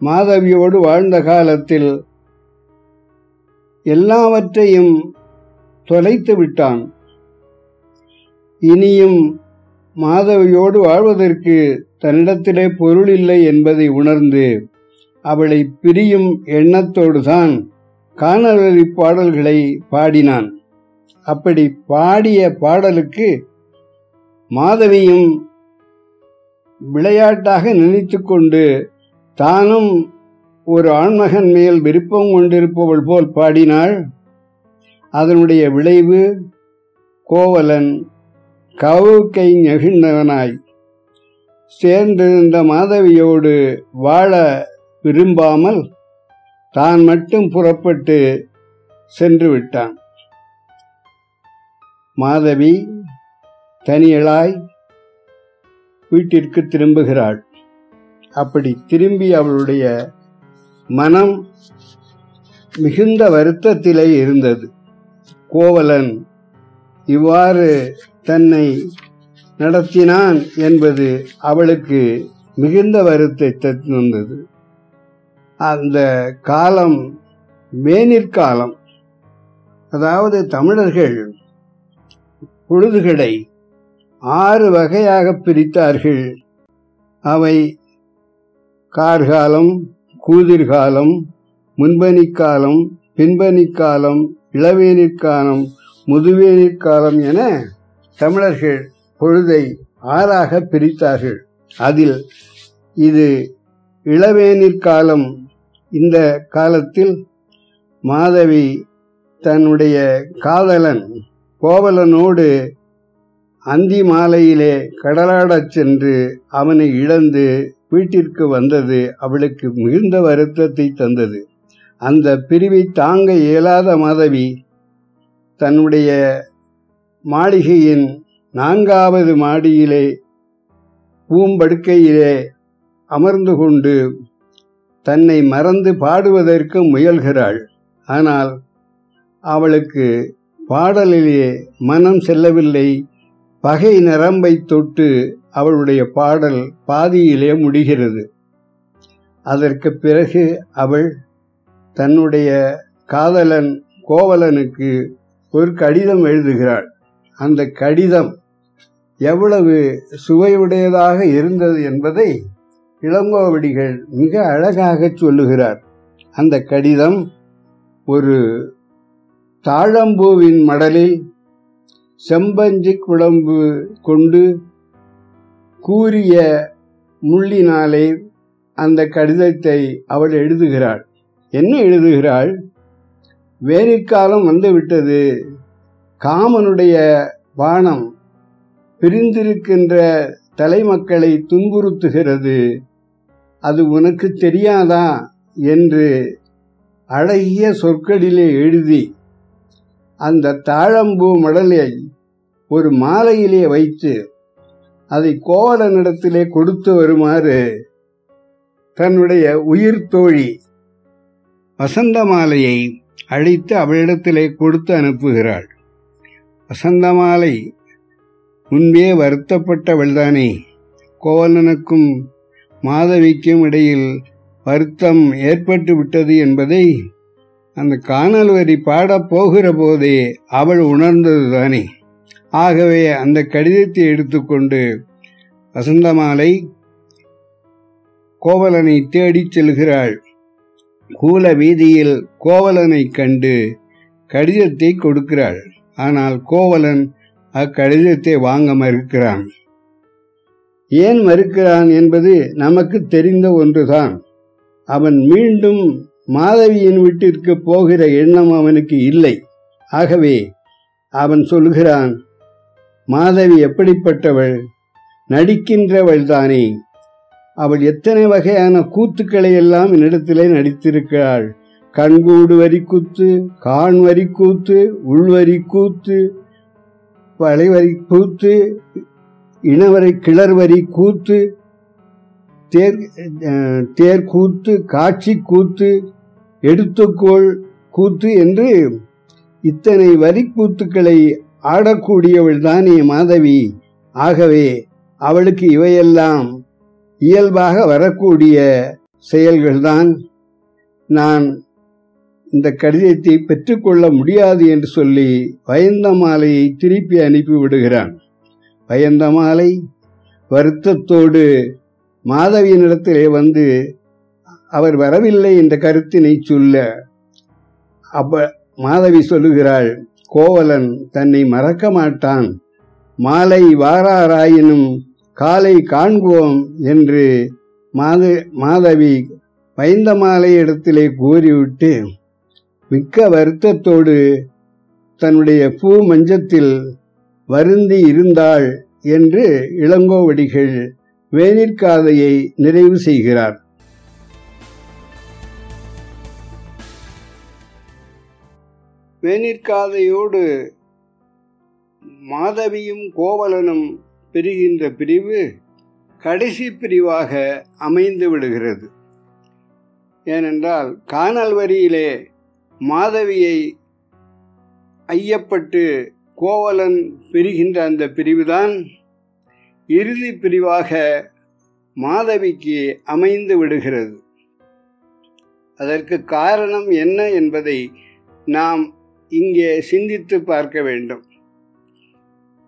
மாதவியோடு வாழ்ந்த காலத்தில் எல்லாவற்றையும் தொலைத்து விட்டான். இனியும் மாதவியோடு வாழ்வதற்கு தன்னிடத்திலே பொருள் இல்லை என்பதை உணர்ந்து அவளை பிரியும் எண்ணத்தோடுதான் காணொலி பாடல்களை பாடினான். அப்படி பாடிய பாடலுக்கு மாதவியும் விளையாட்டாக நினைத்து கொண்டு தானும் ஒரு ஆண்மகன் மேல் விருப்பம் கொண்டிருப்பவள் போல் பாடினாள். அதனுடைய விளைவு கோவலன் கவுக்கை நெகிழ்ந்தவனாய். சேர்ந்திருந்த மாதவியோடு வாழ விரும்பாமல் தான் மட்டும் புறப்பட்டு சென்று விட்டான். மாதவி தனியளாய் வீட்டிற்கு திரும்புகிறாள். அப்படி திரும்பி அவளுடைய மனம் மிகுந்த வருத்தத்திலே இருந்தது. கோவலன் இவ்வாறு தன்னை நடத்தினான் என்பது அவளுக்கு மிகுந்த வருத்தை தந்தது. அந்த காலம் மேனிற்காலம் அதாவது தமிழர்கள் பொழுதுகளை ஆறு வகையாக பிரித்தார்கள். அவை கார்காலம் கூதிர்காலம் முன்பனிக்காலம் பின்பனிக்காலம் இளவேனிற்காலம் முதுவேனிற்காலம் என தமிழர்கள் பொழுதை ஆறாக பிரித்தார்கள். அதில் இது இளவேனிற் காலம் இந்த காலத்தில் மாதவி தன்னுடைய காதலன் கோவலனோடு அந்தி மாலையிலே கடலாடச் சென்று அவனை இழந்து வீட்டிற்கு வந்தது. அவளுக்கு மிகுந்த வருத்தத்தை தந்தது. அந்த பிரிவை தாங்க இயலாத மாதவி தன்னுடைய மாளிகையின் நான்காவது மாடியிலே பூம்படுக்கையிலே அமர்ந்து கொண்டு தன்னை மறந்து பாடுவதற்கு முயல்கிறாள். ஆனால் அவளுக்கு பாடலிலே மனம் செல்லவில்லை. பகை நரம்பை தொட்டு அவளுடைய பாடல் பாதியிலே முடிகிறது. அதற்கு பிறகு அவள் தன்னுடைய காதலன் கோவலனுக்கு ஒரு கடிதம் எழுதுகிறாள். அந்த கடிதம் எவ்வளவு சுவையுடையதாக இருந்தது என்பதை இளங்கோவடிகள் மிக அழகாக சொல்லுகிறார். அந்த கடிதம் ஒரு தாழம்பூவின் மடலில் செம்பஞ்சு குழம்பு கொண்டு கூறிய முள்ளினாலே அந்த கடிதத்தை அவள் எழுதுகிறாள். என்ன எழுதுகிறாள்? வேனிற்காலம் வந்துவிட்டது. காமனுடைய பானம் பிரிந்திருக்கின்ற தலைமக்களை துன்புறுத்துகிறது. அது உனக்கு தெரியாதா? என்று அழகிய சொற்களிலே எழுதி அந்த தாழம்பூ மடலை ஒரு மாலையிலே வைத்து அதை கோவலனிடத்திலே கொடுத்து வருமாறு தன்னுடைய உயிர் தோழி வசந்த மாலையை அழைத்து அவளிடத்திலே கொடுத்து அனுப்புகிறாள். வசந்தமாலை முன்பே வருத்தப்பட்டவள்தானே. கோவலனுக்கும் மாதவிக்கும் இடையில் வருத்தம் ஏற்பட்டு விட்டது என்பதை அந்த காணல் வரி பாடப் போகிற போதே அவள் உணர்ந்ததுதானே. ஆகவே அந்த கடிதத்தை எடுத்துக்கொண்டு வசந்தமாலை கோவலனை தேடிச் செல்கிறாள். கூல வீதியில் கோவலனை கண்டு கடிதத்தை கொடுக்கிறாள். ஆனால் கோவலன் அக்கடிதத்தை வாங்க மறுக்கிறான். ஏன் மறுக்கிறான் என்பது நமக்கு தெரிந்த ஒன்றுதான். அவன் மீண்டும் மாதவியின் வீட்டிற்கு போகிற எண்ணம் அவனுக்கு இல்லை. ஆகவே அவன் சொல்கிறான் மாதவி எப்படிப்பட்டவள்? நடிக்கின்றவள் தானே. அவள் எத்தனை வகையான கூத்துக்களை எல்லாம் என்னிடத்திலே நடித்திருக்கிறாள். கண்கூடு வரி கூத்து கான் வரி கூத்து உள்வரி கூத்து வளைவரி கூத்து இனவரை கிளர்வரி கூத்து தேர் தேர் கூத்து காட்சி கூத்து எடுத்துக்கோள் கூத்து என்று இத்தனை வரி கூத்துக்களை ஆடக்கூடியவள் தானே மாதவி. ஆகவே அவளுக்கு இவையெல்லாம் இயல்பாக வரக்கூடிய செயல்கள்தான். நான் இந்த கடிதத்தை பெற்றுக்கொள்ள முடியாது என்று சொல்லி பயந்த மாலையை திருப்பி அனுப்பி விடுகிறான். பயந்த மாலை வருத்தத்தோடு மாதவியினிடத்திலே வந்து அவர் வரவில்லை என்ற கருத்தினை சொல்ல அப்ப மாதவி சொல்லுகிறாள் கோவலன் தன்னை மறக்க மாட்டான். மாலை வாராராயினும் காலை காண்போம் என்று மாத மாதவி பயந்த மாலை இடத்திலே கூறிவிட்டு மிக்க வருத்தத்தோடு தன்னுடைய பூ மஞ்சத்தில் வருந்தி இருந்தாள் என்று இளங்கோவடிகள் வேனிற்காதையை நிறைவு செய்கிறார். வேனிற்காதையோடு மாதவியும் கோவலனும் பிரிகின்ற பிரிவு கடைசி பிரிவாக அமைந்து விடுகிறது. ஏனென்றால் காணல் வரியிலே மாதவியை ஐயப்பட்டு கோவலன் பிரிகின்ற அந்த பிரிவுதான் இறுதி பிரிவாக மாதவிக்கு அமைந்து விடுகிறது. அதற்கு காரணம் என்ன என்பதை நாம் இங்கே சிந்தித்து பார்க்க வேண்டும்.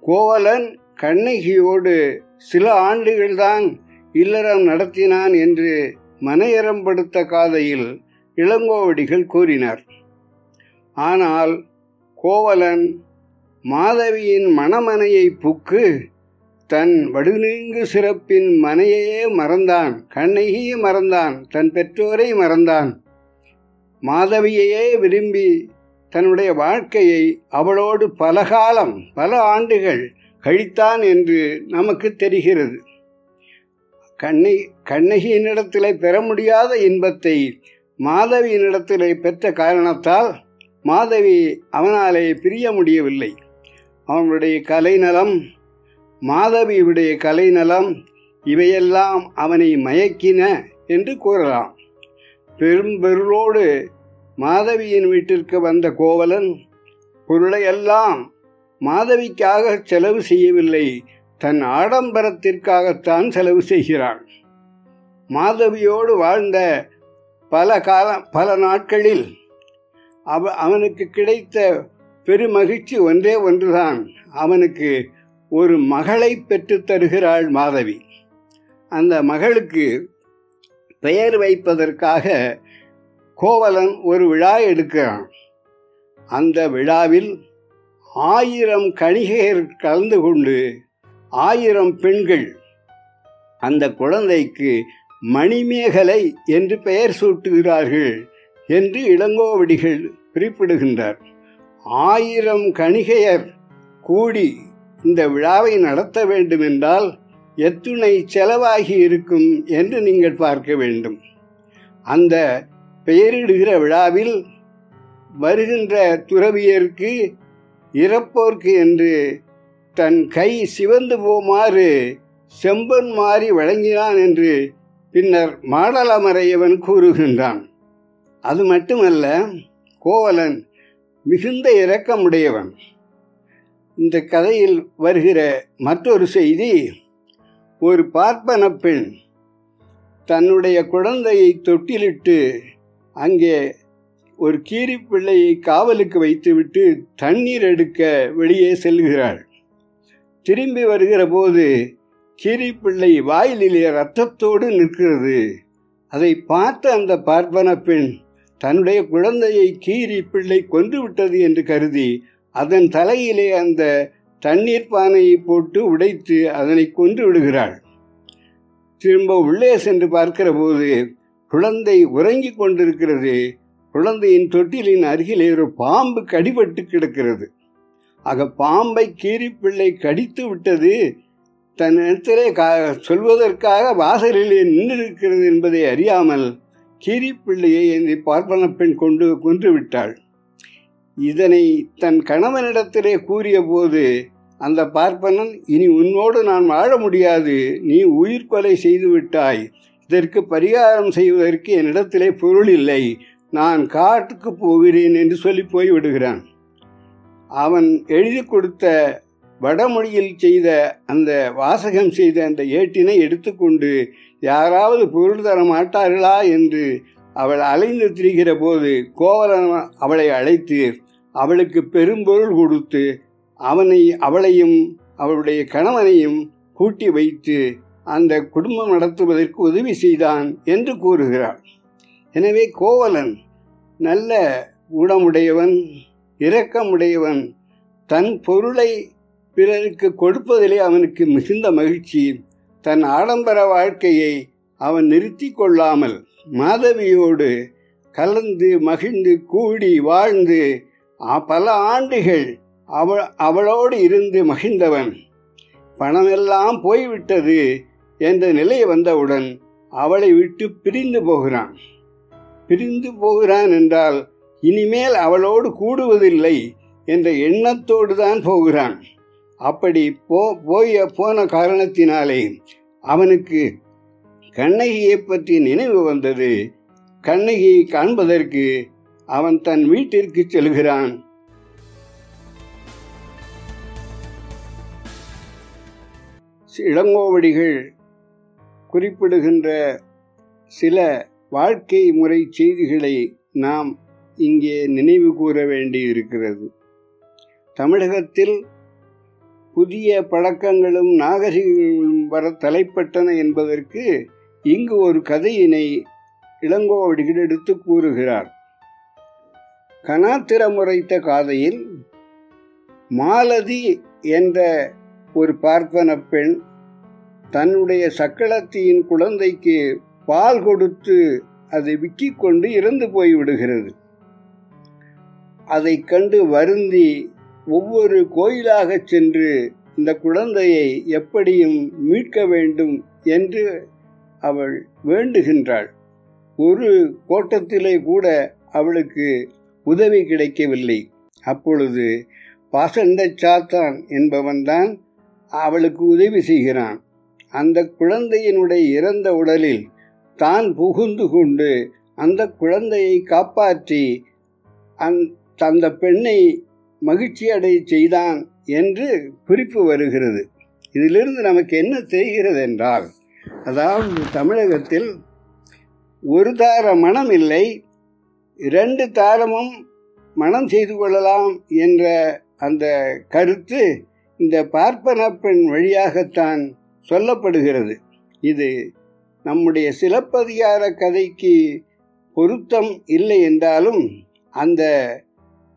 கோவலன் கண்ணகியோடு சில ஆண்டுகள்தான் இல்லறம் நடத்தினான் என்று மனையரம்படுத்த காதையில் இளங்கோவடிகள் கூறினார். ஆனால் கோவலன் மாதவியின் மணமனையை புக்கு தன் வடுநீங்கு சிறப்பின் மனையையே மறந்தான் கண்ணகியே மறந்தான் தன் பெற்றோரை மறந்தான். மாதவியையே விரும்பி தன்னுடைய வாழ்க்கையை அவளோடு பல காலம் பல ஆண்டுகள் கழித்தான் என்று நமக்கு தெரிகிறது. கண்ணை கண்ணகியினிடத்திலே பெற முடியாத இன்பத்தை மாதவியினிடத்திலே பெற்ற காரணத்தால் மாதவி அவனாலே பிரிய முடியவில்லை. அவனுடைய கலைநலம் மாதவியுடைய கலைநலம் இவையெல்லாம் அவனை மயக்கின என்று கூறலாம். பெரும்பெருளோடு மாதவியின் வீட்டிற்கு வந்த கோவலன் பொருளையெல்லாம் மாதவிக்காக செலவு செய்யவில்லை தன் ஆடம்பரத்திற்காகத்தான் செலவு செய்கிறான். மாதவியோடு வாழ்ந்த பல கால பல நாட்களில் அவ அவனுக்கு கிடைத்த பெருமகிழ்ச்சி ஒன்றே ஒன்றுதான். அவனுக்கு ஒரு மகளை பெற்றுத்தருகிறாள் மாதவி. அந்த மகளுக்கு பெயர் வைப்பதற்காக கோவலன் ஒரு விழா எடுக்கிறான். அந்த விழாவில் ஆயிரம் கணிகையர் கலந்து கொண்டு ஆயிரம் பெண்கள் அந்த குழந்தைக்கு மணிமேகலை என்று பெயர் சூட்டுகிறார்கள். என்று இளங்கோவடிகள் குறிப்பிடுகின்றார். ஆயிரம் கணிகையர் கூடி இந்த விழாவை நடத்த வேண்டுமென்றால் எத்துணை செலவாகி இருக்கும் என்று நீங்கள் பார்க்க வேண்டும். அந்த பெயரிடுகிற விழாவில் வருகின்ற துறவியருக்கு இறப்போர்க்கு என்று தன் கை சிவந்து போமாறு செம்பன் மாறி வழங்கினான் என்று பின்னர் மாடலமறையவன் கூறுகின்றான். அது மட்டுமல்ல கோவலன் மிகுந்த இரக்கமுடையவன். இந்த கதையில் வருகிற மற்றொரு செய்தி ஒரு பார்ப்பன பெண் தன்னுடைய குழந்தையை தொட்டிலிட்டு அங்கே ஒரு கீரி பிள்ளையை காவலுக்கு வைத்துவிட்டு தண்ணீர் எடுக்க வெளியே செல்கிறாள். திரும்பி வருகிற போது கீரி பிள்ளை வாயிலிலே ரத்தத்தோடு நிற்கிறது. அதை பார்த்த அந்த பார்ப்பன பெண் தன்னுடைய குழந்தையை கீறி பிள்ளை கொன்றுவிட்டது என்று கருதி அதன் தலையிலே அந்த தண்ணீர் பானையை போட்டு உடைத்து அதனை கொன்று விடுகிறாள். திரும்ப உள்ளே சென்று பார்க்கிற போது குழந்தை உறங்கிக் கொண்டிருக்கிறது. குழந்தையின் தொட்டிலின் அருகிலே ஒரு பாம்பு கடிபட்டு கிடக்கிறது. ஆக பாம்பை கீரிப்பிள்ளை கடித்து விட்டது தன் இடத்திலே கா சொல்வதற்காக வாசலிலே நின்றிருக்கிறது என்பதை அறியாமல் கீரிப்பிள்ளையை என்னை பார்ப்பன பெண் கொண்டு கொன்றுவிட்டாள். இதனை தன் கணவனிடத்திலே கூறிய போது அந்த பார்ப்பனன் இனி உன்னோடு நான் வாழ முடியாது நீ உயிர்கொலை கொலை செய்துவிட்டாய் இதற்கு பரிகாரம் செய்வதற்கு என்னிடத்திலே பொருள் இல்லை நான் காட்டுக்கு போகிறேன் என்று சொல்லி போய் விடுகிறான் அவன் எழுதி கொடுத்த வடமொழியில் செய்த அந்த வாசகம் செய்த அந்த ஏட்டினை எடுத்துக்கொண்டு யாராவது பொருள் தர மாட்டார்களா என்று அவள் அலைந்து திரிகிற போது கோவலன் அவளை அழைத்து அவளுக்கு பெரும்பொருள் கொடுத்து அவனை அவளையும் அவளுடைய கணவனையும் கூட்டி வைத்து அந்த குடும்பம் நடத்துவதற்கு உதவி செய்தான் என்று கூறுகிறாள். எனவே கோவலன் நல்ல குணமுடையவன் இரக்கமுடையவன் தன் பொருளை பிறருக்கு கொடுப்பதிலே அவனுக்கு மிகுந்த மகிழ்ச்சி. தன் ஆடம்பர வாழ்க்கையை அவன் நிறுத்தி கொள்ளாமல் மாதவியோடு கலந்து மகிழ்ந்து கூடி வாழ்ந்து பல ஆண்டுகள் அவள் அவளோடு இருந்து மகிழ்ந்தவன். பணமெல்லாம் போய்விட்டது என்ற நிலை வந்தவுடன் அவளை விட்டு பிரிந்து போகிறான். பிரிந்து போகிறான் என்றால் இனிமேல் அவளோடு கூடுவதில்லை என்ற எண்ணத்தோடு தான் போகிறான். அப்படி போ போய போன காரணத்தினாலே அவனுக்கு கண்ணகியை பற்றி நினைவு வந்தது. கண்ணகியை காண்பதற்கு அவன் தன் வீட்டிற்கு செல்கிறான். இளங்கோவடிகள் குறிப்பிடுகின்ற சில வாழ்க்கை முறை செய்திகளை நாம் இங்கே நினைவு கூற வேண்டியிருக்கிறது. தமிழகத்தில் புதிய பழக்கங்களும் நாகரிகங்களும் வர தலைப்பட்டன என்பதற்கு இங்கு ஒரு கதையினை இளங்கோவடிகள் எடுத்து கூறுகிறார். கனாத்திர முறைத்த காதையில் மாலதி என்ற ஒரு பார்ப்பன பெண் தன்னுடைய சக்களத்தியின் குழந்தைக்கு பால் கொடுத்து அதை விக்கிக் கொண்டு இறந்து போய்விடுகிறது. அதை கண்டு வருந்தி ஒவ்வொரு கோயிலாக சென்று இந்த குழந்தையை எப்படியும் மீட்க வேண்டும் என்று அவள் வேண்டுகின்றாள். ஒரு கோட்டத்திலே கூட அவளுக்கு உதவி கிடைக்கவில்லை. அப்பொழுது பாசண்ட சாத்தான் என்பவன்தான் அவளுக்கு உதவி செய்கிறான். அந்த குழந்தையினுடைய இறந்த உடலில் தான் புகுந்து கொண்டு அந்த குழந்தையை காப்பாற்றி அந் அந்த பெண்ணை மகிழ்ச்சி அடைய செய்தான் என்று குறிப்பு வருகிறது. இதிலிருந்து நமக்கு என்ன தெரிகிறது என்றால் அதாவது தமிழகத்தில் ஒரு தார மனம் இல்லை இரண்டு தாரமும் மனம் செய்து கொள்ளலாம் என்ற அந்த கருத்து இந்த பார்ப்பன பெண் வழியாகத்தான் சொல்லப்படுகிறது. இது நம்முடைய சிலப்பதிகார கதைக்கு பொருத்தம் இல்லை என்றாலும் அந்த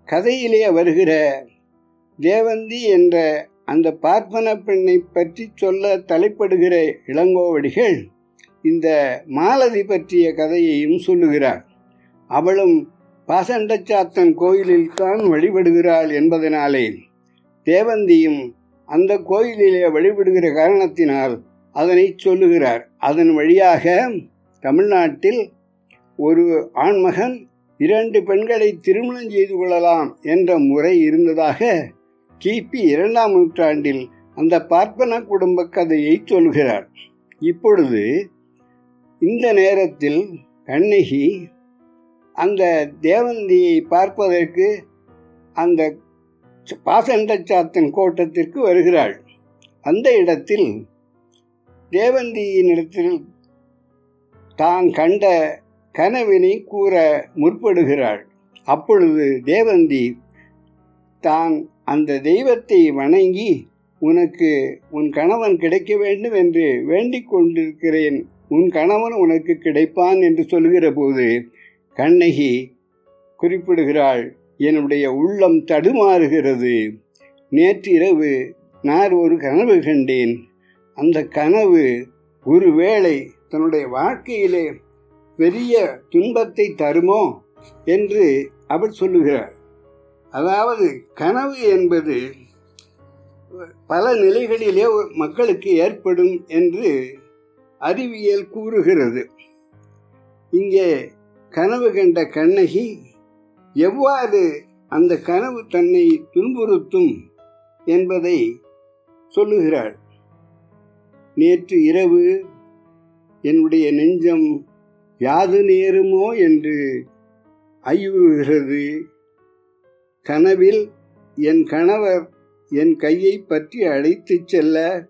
கதையிலே வருகிற தேவந்தி என்ற அந்த பார்ப்பன பெண்ணை பற்றி சொல்ல தலைப்படுகிற இளங்கோவடிகள் இந்த மாலதி பற்றிய கதையையும் சொல்லுகிறார். அவளும் பாசண்டச்சாத்தன் கோயிலில்தான் வழிபடுகிறாள் என்பதனாலே தேவந்தியும் அந்த கோயிலிலே வழிபடுகிற காரணத்தினால் அதனை சொல்லுகிறார். அதன் வழியாக தமிழ்நாட்டில் ஒரு ஆண்மகன் இரண்டு பெண்களை திருமணம் செய்து கொள்ளலாம் என்ற முறை இருந்ததாக கிபி இரண்டாம் நூற்றாண்டில் அந்த பார்ப்பன குடும்ப கதையை சொல்கிறார். இப்பொழுது இந்த நேரத்தில் கண்ணகி அந்த தேவந்தியை பார்ப்பதற்கு அந்த பாசண்டச்சாத்தன் கோட்டத்திற்கு வருகிறாள். அந்த இடத்தில் தேவந்தியினிடத்தில் தான் கண்ட கனவினை கூற முற்படுகிறாள். அப்பொழுது தேவந்தி தான் அந்த தெய்வத்தை வணங்கி உனக்கு உன் கணவன் கிடைக்க வேண்டும் என்று வேண்டிக் கொண்டிருக்கிறேன். உன் கணவன் உனக்கு கிடைப்பான் என்று சொல்கிற போது கண்ணகி குறிப்பிடுகிறாள் என்னுடைய உள்ளம் தடுமாறுகிறது. நேற்றிரவு நான் ஒரு கனவு கண்டேன். அந்த கனவு ஒருவேளை தன்னுடைய வாழ்க்கையிலே பெரிய துன்பத்தை தருமோ என்று அவர் சொல்லுகிறார் அதாவது கனவு என்பது பல நிலைகளிலே மக்களுக்கு ஏற்படும் என்று அறிவியல் கூறுகிறது. இங்கே கனவு கண்ட கண்ணகி எவ்வாறு அந்த கனவு தன்னை துன்புறுத்தும் என்பதை சொல்லுகிறாள். நேற்று இரவு என்னுடைய நெஞ்சம் யாது நேருமோ என்று ஐயுறுகிறது கனவில் என் கணவர் என் கையை பற்றி அழைத்துச் செல்ல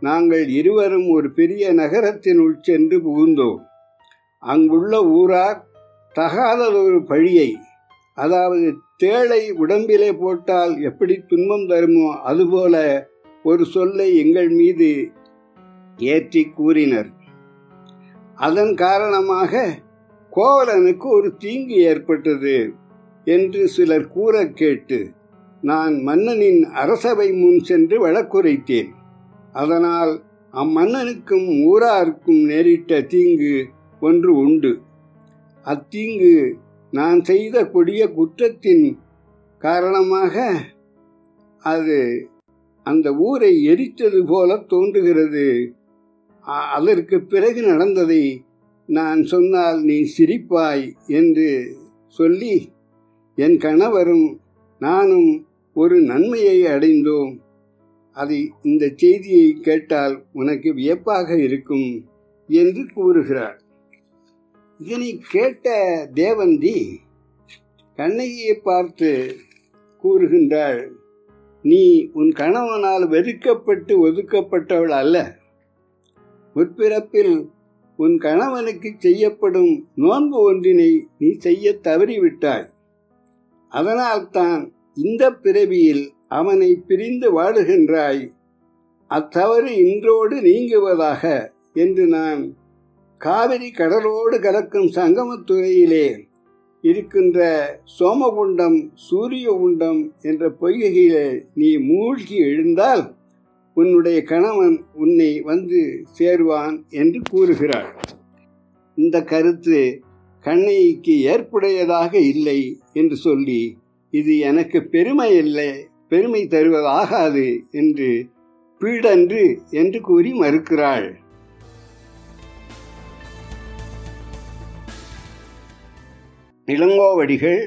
நாங்கள் இருவரும் ஒரு பெரிய நகரத்தினுள் சென்று புகுந்தோம். அங்குள்ள ஊரார் தகாததொரு பழியை அதாவது தேளை உடம்பிலே போட்டால் எப்படி துன்பம் தருமோ அதுபோல ஒரு சொல்லை எங்கள் மீது ஏற்றி கூறினர். அதன் காரணமாக கோவலனுக்கு ஒரு தீங்கு ஏற்பட்டது என்று சிலர் கூற கேட்டு நான் மன்னனின் அரசவை முன் சென்று வழக்குரைத்தேன். அதனால் அம்மன்னனுக்கும் ஊராருக்கும் நேரிட்ட தீங்கு ஒன்று உண்டு. அத்தீங்கு நான் செய்த கொடிய குற்றத்தின் காரணமாக அது அந்த ஊரை எரித்தது போல தோன்றுகிறது. அதற்கு பிறகு நடந்ததை நான் சொன்னால் நீ சிரிப்பாய் என்று சொல்லி என் கணவரும் நானும் ஒரு நன்மையை அடைந்தோம். அதை இந்த செய்தியை கேட்டால் உனக்கு வியப்பாக இருக்கும் என்று கூறுகிறார். இதனை கேட்ட தேவந்தி கண்ணகியை பார்த்து கூறுகின்றாள் நீ உன் கணவனால் வெறுக்கப்பட்டு ஒதுக்கப்பட்டவள் அல்ல. முற்பிறப்பில் உன் கணவனுக்கு செய்யப்படும் நோன்பு ஒன்றினை நீ செய்ய தவறிவிட்டாய். அதனால்தான் இந்த பிறவியில் அவனை பிரிந்து வாடுகின்றாய் அத்தவறு இன்றோடு நீங்குவதாக என்று நான் காவிரி கடலோடு கலக்கும் சங்கமத்துறையிலே இருக்கின்ற சோமகுண்டம் சூரிய குண்டம் என்ற பொய்கையிலே நீ மூழ்கி எழுந்தால் உன்னுடைய கணவன் உன்னை வந்து சேருவான் என்று கூறுகிறாள். இந்த கருத்து கண்ணைக்கு ஏற்புடையதாக இல்லை என்று சொல்லி இது எனக்கு பெருமை இல்லை பெருமை தருவதாகாது என்று பீடன்று என்று கூறி மறுக்கிறாள். இளங்கோவடிகள்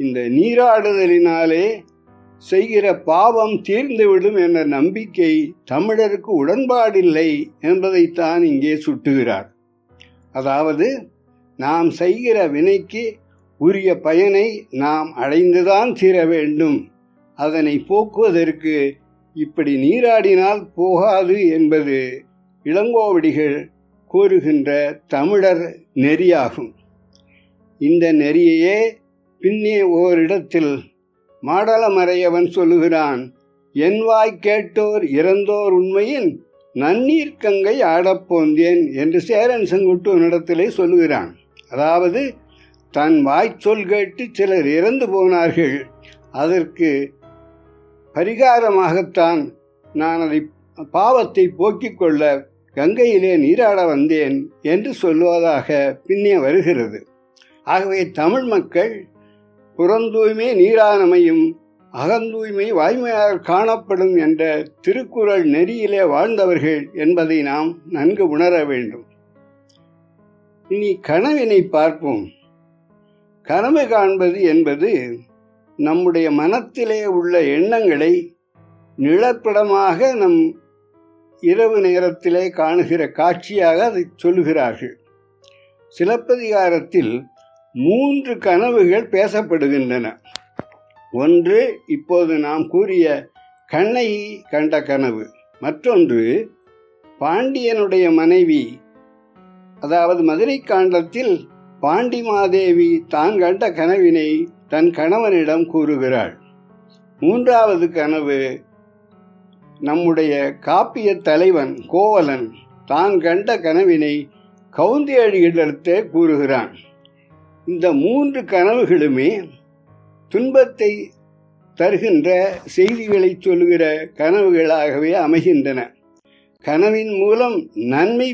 இந்த நீராடுதலினாலே செய்கிற பாவம் தீர்ந்துவிடும் என்ற நம்பிக்கை தமிழருக்கு உடன்பாடில்லை என்பதைத்தான் இங்கே சுட்டுகிறார். அதாவது நாம் செய்கிற வினைக்கு உரிய பயனை நாம் அடைந்துதான் தீர வேண்டும். அதனை போக்குவதற்கு இப்படி நீராடினால் போகாது என்பது இளங்கோவடிகள் கூறுகின்ற தமிழர் நெறியாகும். இந்த நெறியையே பின்னே ஓரிடத்தில் மாடலமறையவன் சொல்லுகிறான் என் வாய் கேட்டோர் இறந்தோர் உண்மையின் நன்னீர் கங்கை ஆடப்போந்தேன் என்று சேரன் செங்குட்டுவனிடத்திலே சொல்லுகிறான். அதாவது தன் வாய்ச்சொல் கேட்டு சிலர் இறந்து போனார்கள். அதற்கு பரிகாரமாகத்தான் நான் அதை பாவத்தை போக்கிக் கொள்ள கங்கையிலே நீராட வந்தேன் என்று சொல்லுவதாக பின்னே வருகிறது. ஆகவே தமிழ் மக்கள் புறந்தூய்மை நீரானமையும் அகந்தூய்மை வாய்மையாக காணப்படும் என்ற திருக்குறள் நெறியிலே வாழ்ந்தவர்கள் என்பதை நாம் நன்கு உணர வேண்டும். இனி கனவினை பார்ப்போம். கனவு காண்பது என்பது நம்முடைய மனத்திலே உள்ள எண்ணங்களை நிழற்படமாக நம் இரவு நேரத்திலே காணுகிற காட்சியாக அதை சொல்லுகிறார்கள். சிலப்பதிகாரத்தில் மூன்று கனவுகள் பேசப்படுகின்றன. ஒன்று இப்போது நாம் கூறிய கண்ணகி கண்ட கனவு. மற்றொன்று பாண்டியனுடைய மனைவி அதாவது மதுரை காண்டத்தில் பாண்டிமாதேவி தான் கண்ட கனவினை தன் கணவனிடம் கூறுகிறாள். மூன்றாவது கனவு நம்முடைய காப்பிய தலைவன் கோவலன் தான் கண்ட கனவினை கவுந்தியடிகளிடத்தே கூறுகிறான். இந்த மூன்று கனவுகளுமே துன்பத்தை தருகின்ற செய்திகளை சொல்கிற கனவுகளாகவே அமைகின்றன. கனவின் மூலம் நன்மை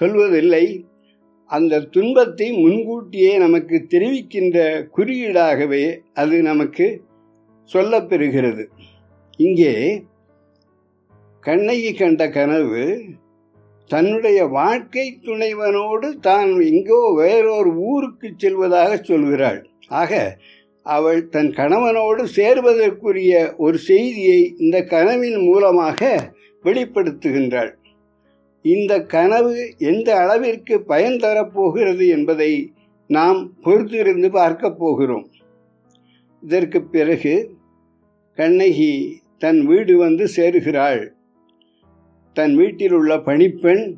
சொல்வதில்லை அந்த துன்பத்தை முன்கூட்டியே நமக்கு தெரிவிக்கின்ற குறியீடாகவே அது நமக்கு சொல்லப்பெறுகிறது. இங்கே கண்ணகி கண்ட கனவு தன்னுடைய வாழ்க்கை துணைவனோடு தான் எங்கோ வேறொரு ஊருக்கு செல்வதாக சொல்கிறாள். ஆக அவள் தன் கணவனோடு சேர்வதற்குரிய ஒரு செய்தியை இந்த கனவின் மூலமாக வெளிப்படுத்துகின்றாள். இந்த கனவு எந்த அளவிற்கு பயன் தரப்போகிறது என்பதை நாம் பொறுத்திருந்து பார்க்கப் போகிறோம். இதற்கு பிறகு கண்ணகி தன் வீடு வந்து சேருகிறாள். தன் வீட்டில் உள்ள பணிப்பெண்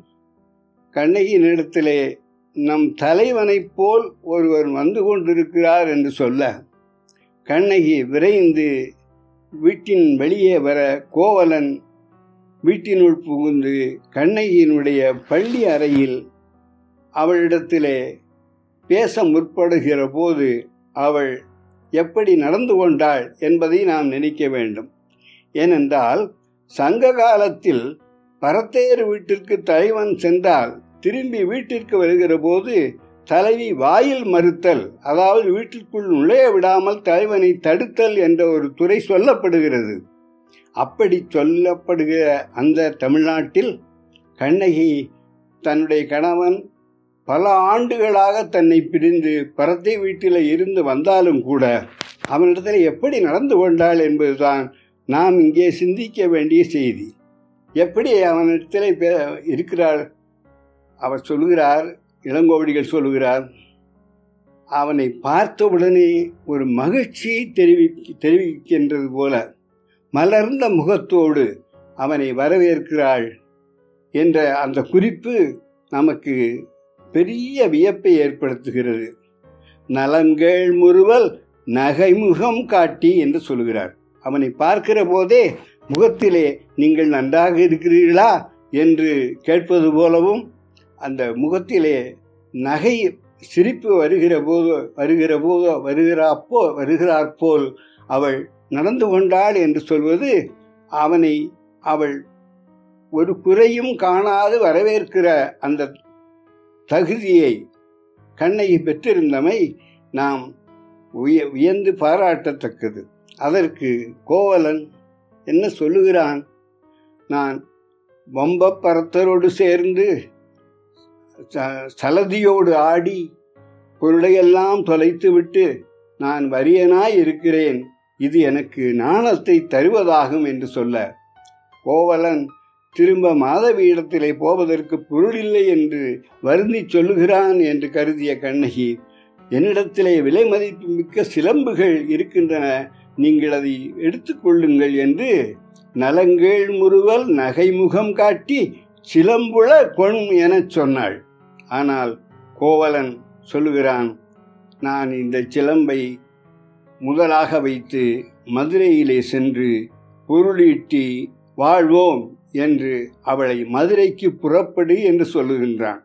கண்ணகியினிடத்திலே நம் தலைவனைப் போல் ஒருவர் வந்து கொண்டிருக்கிறார் என்று சொல்ல கண்ணகி விரைந்து வீட்டின் வெளியே வர கோவலன் வீட்டினுள் புகுந்து கண்ணகியினுடைய பள்ளி அறையில் அவளிடத்திலே பேச முற்படுகிற போது அவள் எப்படி நடந்து கொண்டாள் என்பதை நாம் நினைக்க வேண்டும். ஏனென்றால் சங்க காலத்தில் பரத்தையர் வீட்டிற்கு தலைவன் சென்றால் திரும்பி வீட்டிற்கு வருகிற போது தலைவி வாயில் மறுத்தல் அதாவது வீட்டிற்குள் நுழைய விடாமல் தலைவனை தடுத்தல் என்ற ஒரு துறை சொல்லப்படுகிறது. அப்படி சொல்லப்படுகிற அந்த தமிழ்நாட்டில் கண்ணகி தன்னுடைய கணவன் பல ஆண்டுகளாக தன்னை பிரிந்து பரத்தை வீட்டில் இருந்து வந்தாலும் கூட அவனிடத்தில் எப்படி நடந்து கொண்டாள் என்பதுதான் நாம் இங்கே சிந்திக்க வேண்டிய செய்தி. எப்படி அவனிடத்தில் இருக்கிறாள்? அவர் சொல்கிறார் இளங்கோவடிகள் சொல்லுகிறார் அவனை பார்த்தவுடனே ஒரு மகிழ்ச்சியை தெரிவி தெரிவிக்கின்றது போல மலர்ந்த முகத்தோடு அவனை வரவேற்கிறாள் என்ற அந்த குறிப்பு நமக்கு பெரிய வியப்பை ஏற்படுத்துகிறது. நலன்கள் முறுவல் நகைமுகம் காட்டி என்று சொல்கிறார் அவனை பார்க்கிற போதே முகத்திலே நீங்கள் நன்றாக இருக்கிறீர்களா என்று கேட்பது போலவும் அந்த முகத்திலே நகை சிரிப்பு வருகிற போது வருகிற போதோ வருகிறாப்போ வருகிறாற்போல் அவள் நடந்து கொண்டாள் என்று சொல்வது அவனை அவள் ஒரு குறையும் காணாது வரவேற்கிற அந்த தகுதியை கண்ணகி பெற்றிருந்தமை நாம் உய வியந்து பாராட்டத்தக்கது. அதற்கு கோவலன் என்ன சொல்லுகிறான்? நான் பம்பப்பரத்தரோடு சேர்ந்து சலதியோடு ஆடி பொருளையெல்லாம் தொலைத்துவிட்டு நான் வரியனாய் இருக்கிறேன் இது எனக்கு நாணத்தை தருவதாகும் என்று சொல்ல. கோவலன் திரும்ப மாதவியிடத்திலே போவதற்கு பொருளில்லை என்று வருந்தி சொல்லுகிறான் என்று கருதிய கண்ணகி. என்னிடத்திலே விலை மதிப்பு மிக்க சிலம்புகள் இருக்கின்றன. நீங்கள் அதை எடுத்துக்கொள்ளுங்கள் என்று நலங்கள் முறுவல் நகைமுகம் காட்டி சிலம்புல கொண் எனச் சொன்னாள். ஆனால் கோவலன் சொல்லுகிறான் நான் இந்த சிலம்பை முதலாக வைத்து மதுரையிலே சென்று பொருளீட்டி வாழ்வோம் என்று அவளை மதுரைக்கு புறப்படு என்று சொல்லுகின்றான்.